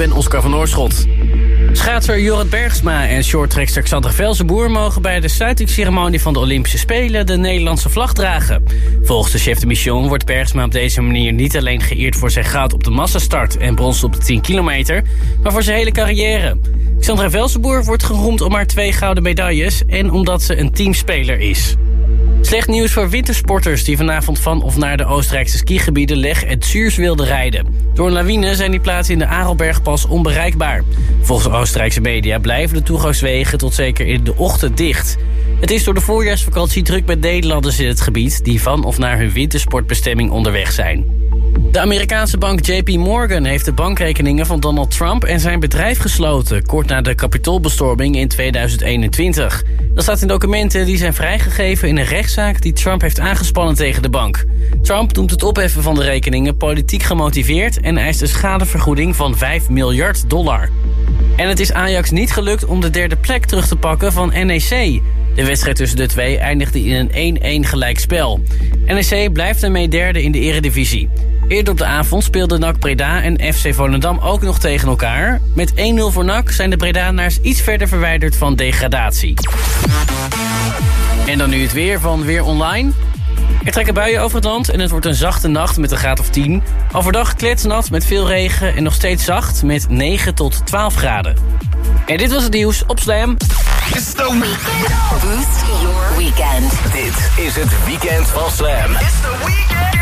ben Oscar van Oorschot. Schaatser Jorrit Bergsma en shorttrekster Xander Velzenboer... mogen bij de sluitingsceremonie van de Olympische Spelen... de Nederlandse vlag dragen. Volgens de chef de mission wordt Bergsma op deze manier... niet alleen geëerd voor zijn goud op de massastart... en brons op de 10 kilometer, maar voor zijn hele carrière. Xander Velzenboer wordt geroemd om haar twee gouden medailles... en omdat ze een teamspeler is. Slecht nieuws voor wintersporters die vanavond van of naar de Oostenrijkse skigebieden Leg en Zuurs wilden rijden. Door een lawine zijn die plaatsen in de Arelbergpas onbereikbaar. Volgens Oostenrijkse media blijven de toegangswegen tot zeker in de ochtend dicht. Het is door de voorjaarsvakantie druk met Nederlanders in het gebied... die van of naar hun wintersportbestemming onderweg zijn. De Amerikaanse bank JP Morgan heeft de bankrekeningen van Donald Trump en zijn bedrijf gesloten, kort na de kapitoolbestorming in 2021. Dat staat in documenten die zijn vrijgegeven in een rechtszaak die Trump heeft aangespannen tegen de bank. Trump noemt het opheffen van de rekeningen politiek gemotiveerd en eist een schadevergoeding van 5 miljard dollar. En het is Ajax niet gelukt om de derde plek terug te pakken van NEC. De wedstrijd tussen de twee eindigde in een 1-1 gelijkspel. NEC blijft ermee derde in de eredivisie. Eerder op de avond speelden NAC Breda en FC Volendam ook nog tegen elkaar. Met 1-0 voor NAC zijn de Bredanaars iets verder verwijderd van degradatie. En dan nu het weer van Weer Online. Er trekken buien over het land en het wordt een zachte nacht met een graad of 10. Overdag kletsnat met veel regen en nog steeds zacht met 9 tot 12 graden. En dit was het nieuws op Slam. It's the weekend. Boost your weekend. Dit is het weekend van Slam. It's the weekend.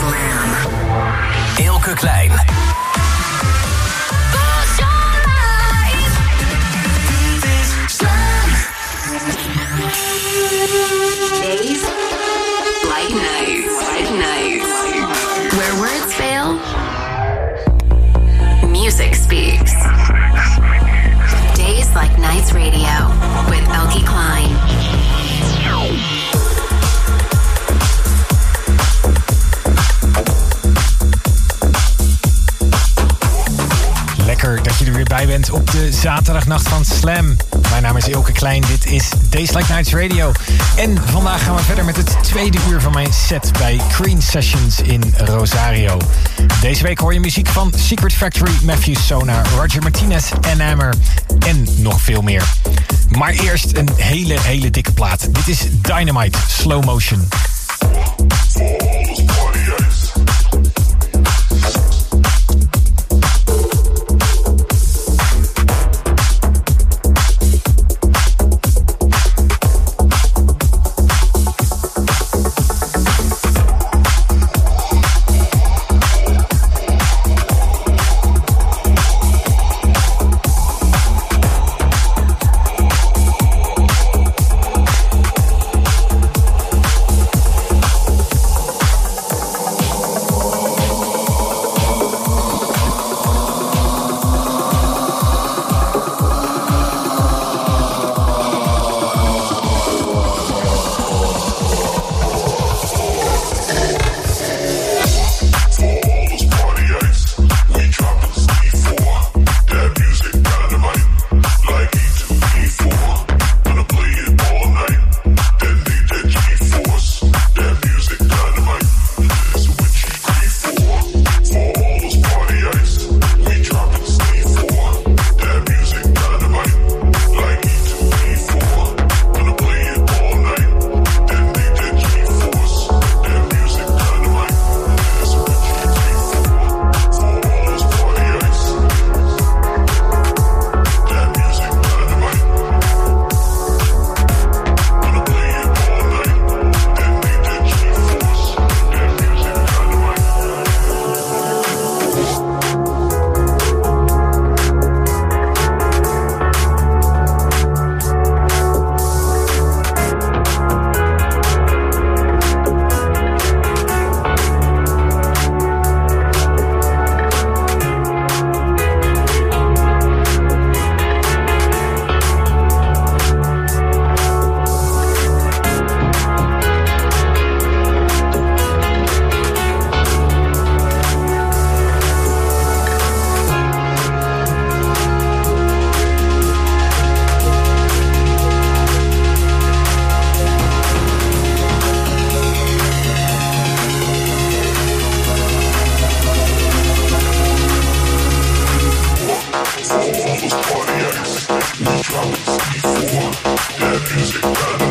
Slam. Ilke Klein. Days like nights, like nights. Where words fail, music speaks. Days like nights radio with Elkie Klein. Lekker dat je er weer bij bent op de zaterdagnacht van Slam. Mijn naam is Ilke Klein, dit is Days Like Nights Radio. En vandaag gaan we verder met het tweede uur van mijn set bij Green Sessions in Rosario. Deze week hoor je muziek van Secret Factory, Matthew Sona, Roger Martinez, en Hammer en nog veel meer. Maar eerst een hele, hele dikke plaat. Dit is Dynamite Slow Motion. that is incredible.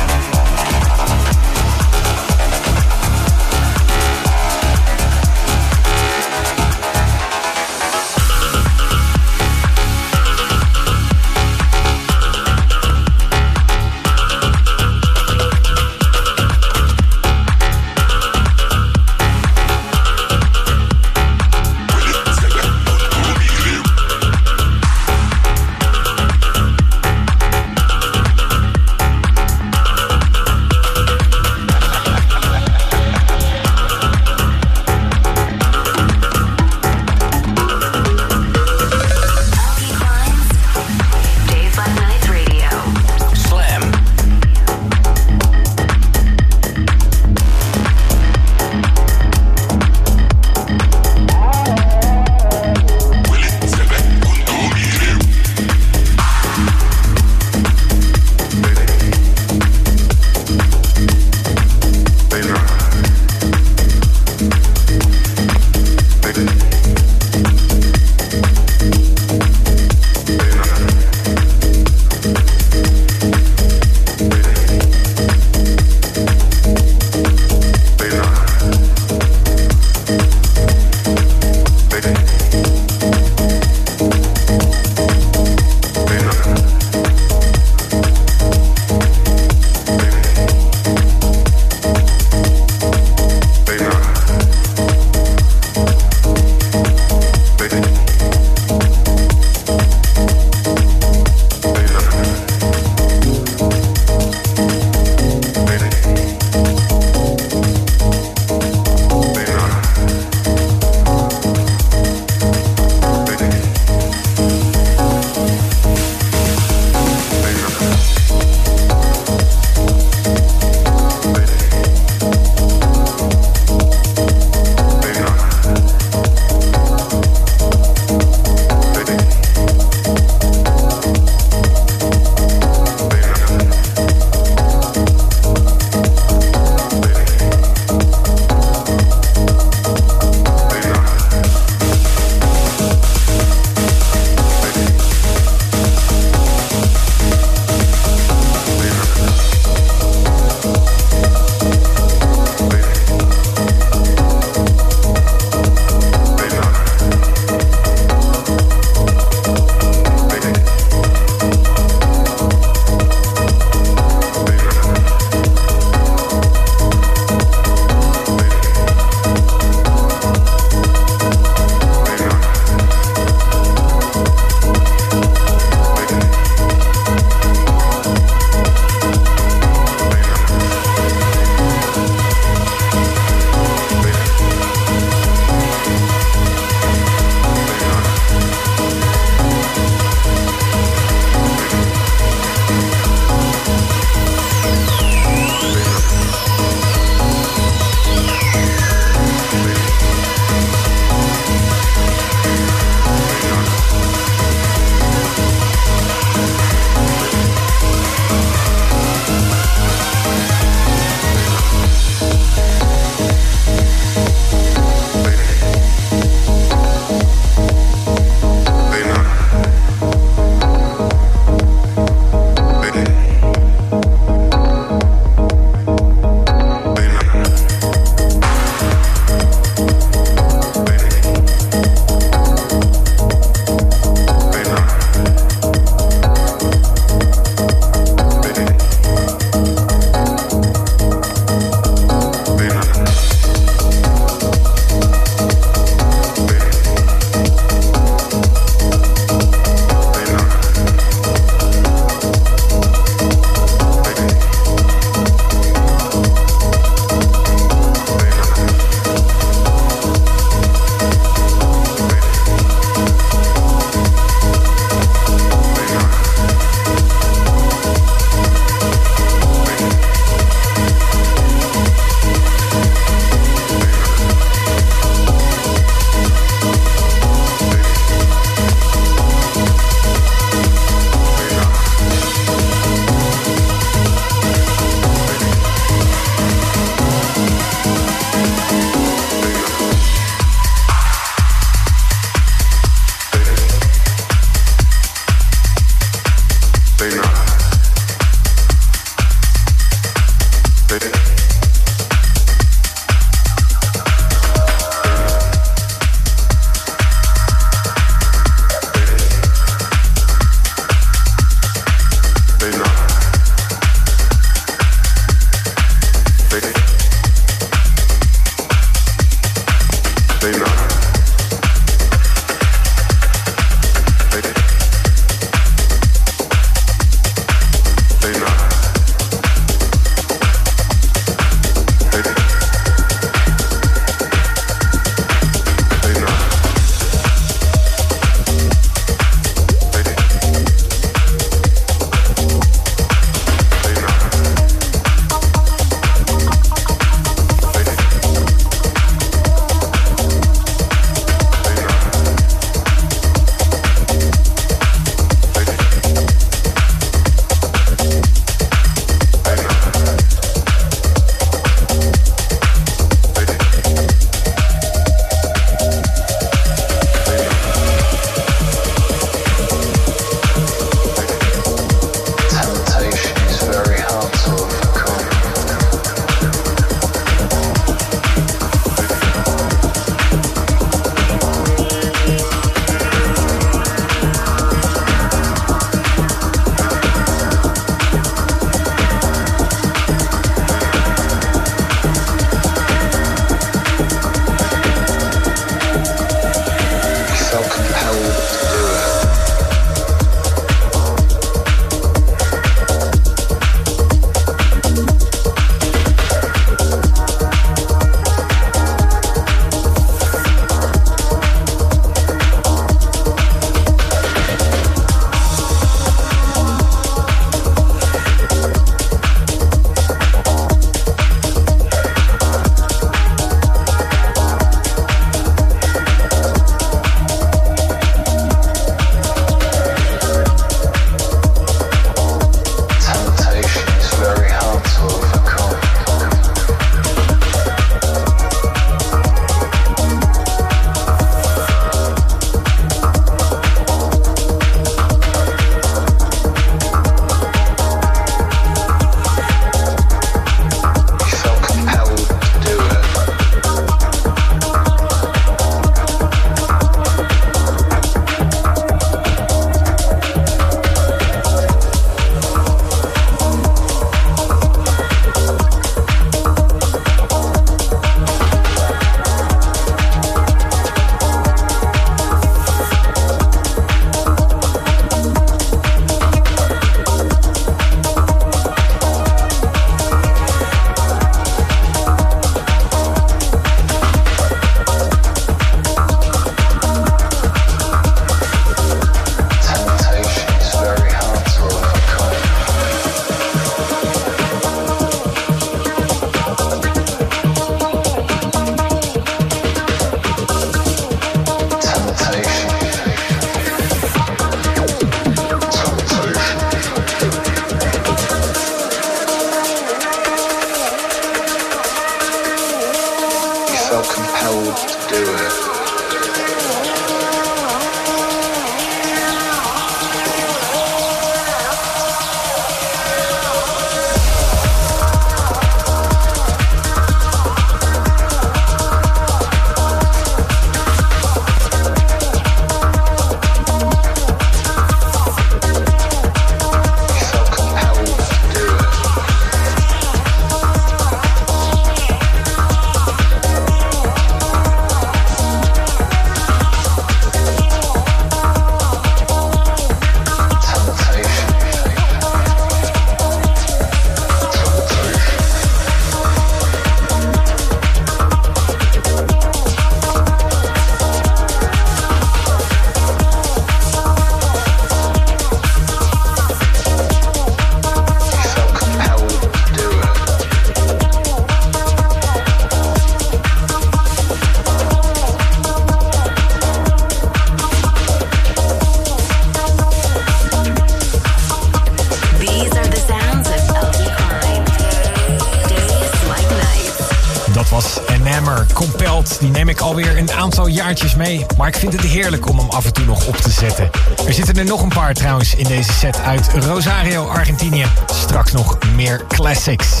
Mee. Maar ik vind het heerlijk om hem af en toe nog op te zetten. Er zitten er nog een paar trouwens in deze set uit Rosario, Argentinië. Straks nog meer classics.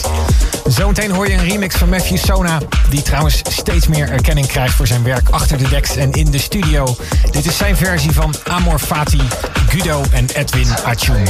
Zometeen hoor je een remix van Matthew Sona. Die trouwens steeds meer erkenning krijgt voor zijn werk achter de decks en in de studio. Dit is zijn versie van Amor Fati, Guido en Edwin Achun.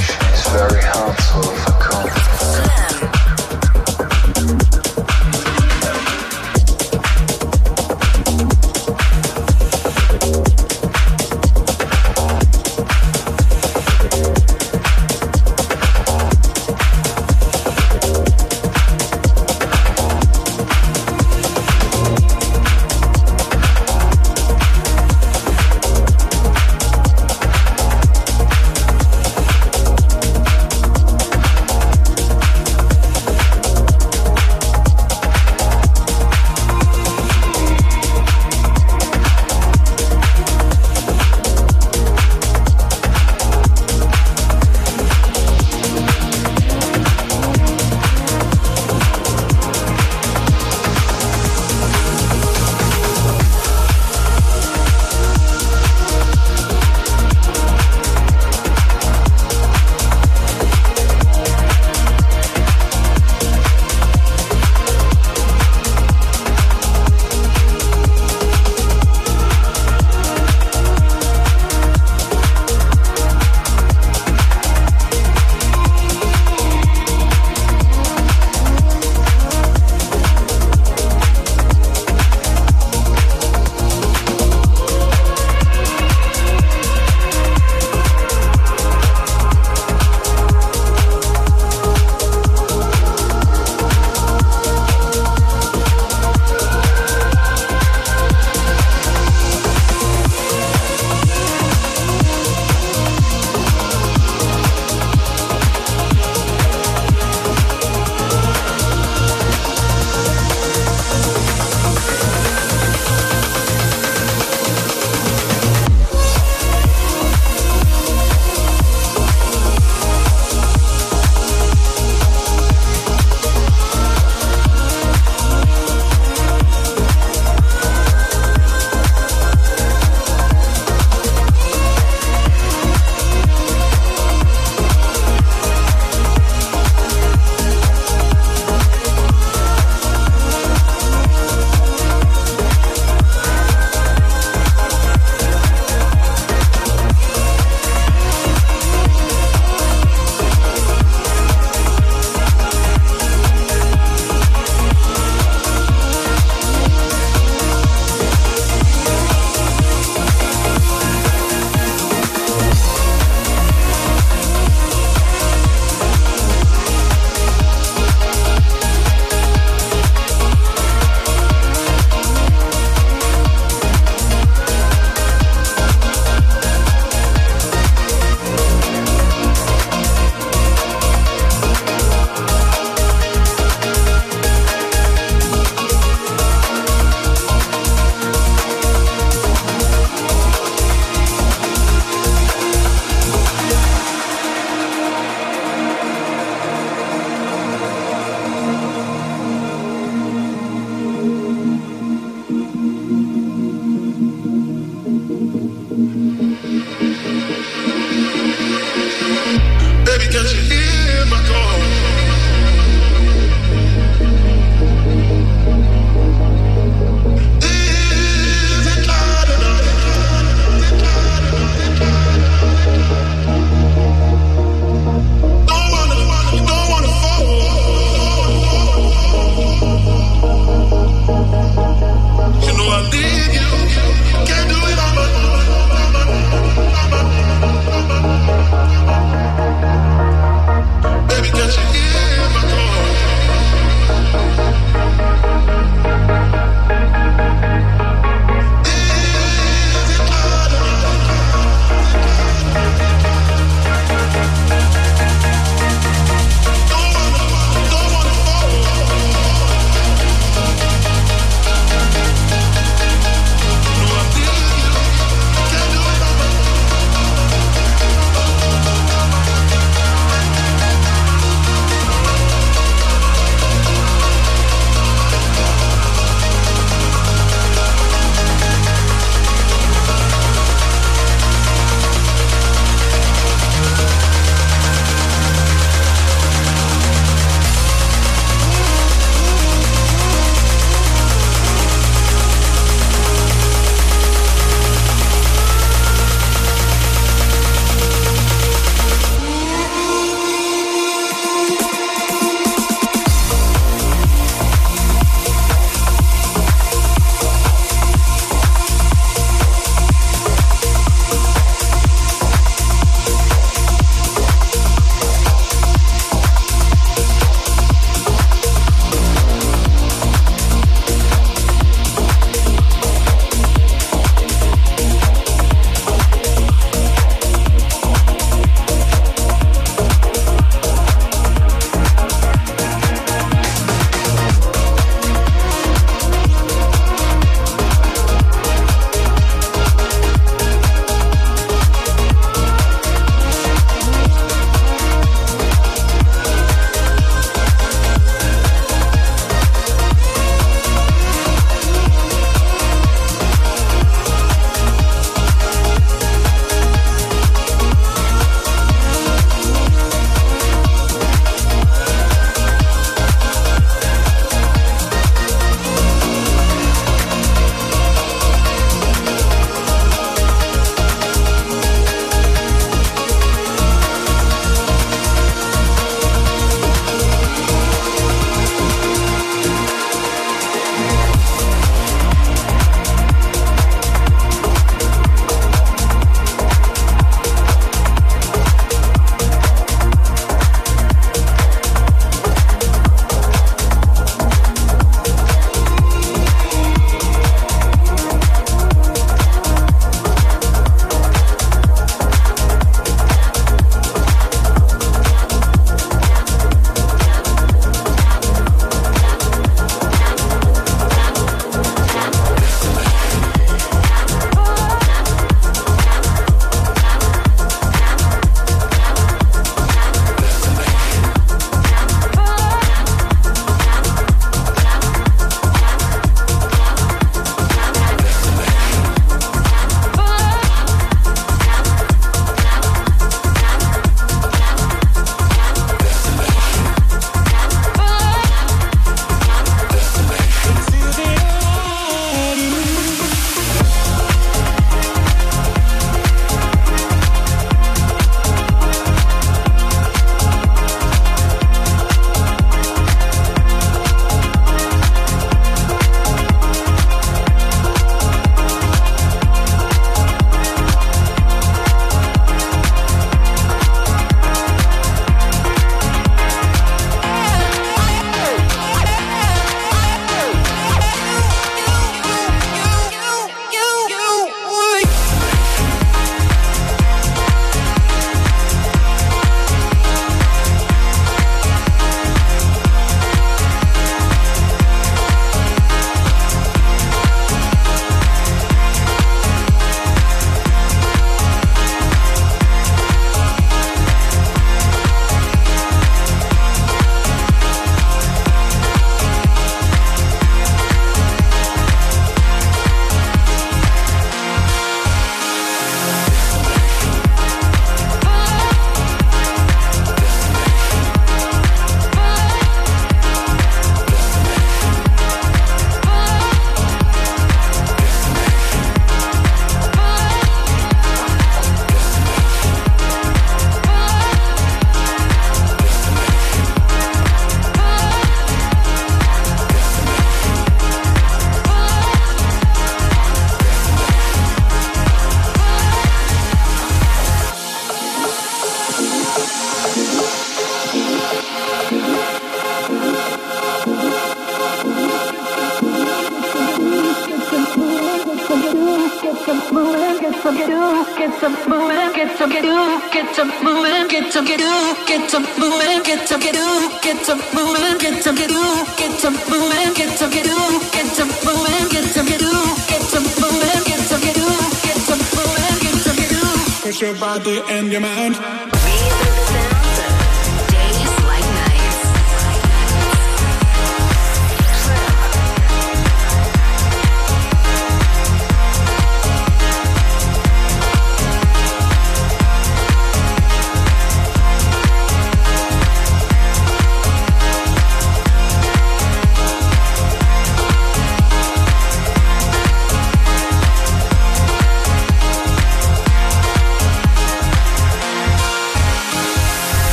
Overcome. get some, get you, get some moving, get some, get you, get some moving, get some, get you, get some moving, get some, get you, get some moving, get some, get you, get some moving, get some, get you, get some moving, get some, get you, get some moving, get some, get you, get some moving, get some, get you. Push your body and your mind.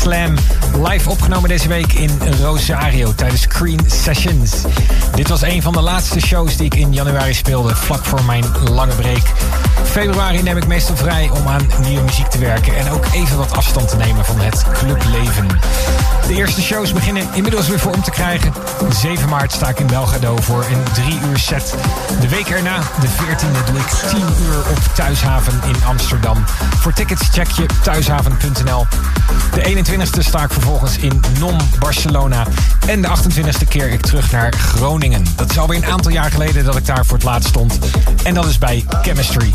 Slam. Live opgenomen deze week in Rosario tijdens Screen Sessions. Dit was een van de laatste shows die ik in januari speelde, vlak voor mijn lange break. Februari neem ik meestal vrij om aan nieuwe muziek te werken en ook even wat afstand te nemen van het clubleven. De eerste shows beginnen inmiddels weer vorm te krijgen. 7 maart sta ik in Belgrado voor een 3 uur set. De week erna, de 14e, doe ik 10 uur op Thuishaven in Amsterdam. Voor tickets check je thuishaven.nl. De 21e sta ik vervolgens in Non, Barcelona. En de 28e keer ik terug naar Groningen. Dat is alweer een aantal jaar geleden dat ik daar voor het laatst stond. En dat is bij Chemistry.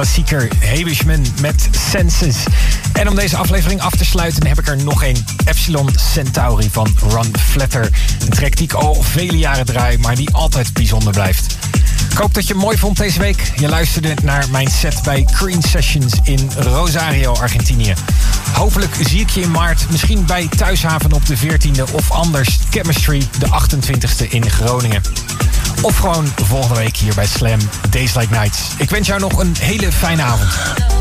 klassieker. Habishman met Senses. En om deze aflevering af te sluiten heb ik er nog een. Epsilon Centauri van Ron Flatter. Een track die ik al vele jaren draai, maar die altijd bijzonder blijft. Ik hoop dat je het mooi vond deze week. Je luisterde naar mijn set bij Green Sessions in Rosario, Argentinië. Hopelijk zie ik je in maart, misschien bij Thuishaven op de 14e of anders Chemistry de 28e in Groningen. Of gewoon volgende week hier bij Slam Days Like Nights. Ik wens jou nog een hele fijne avond.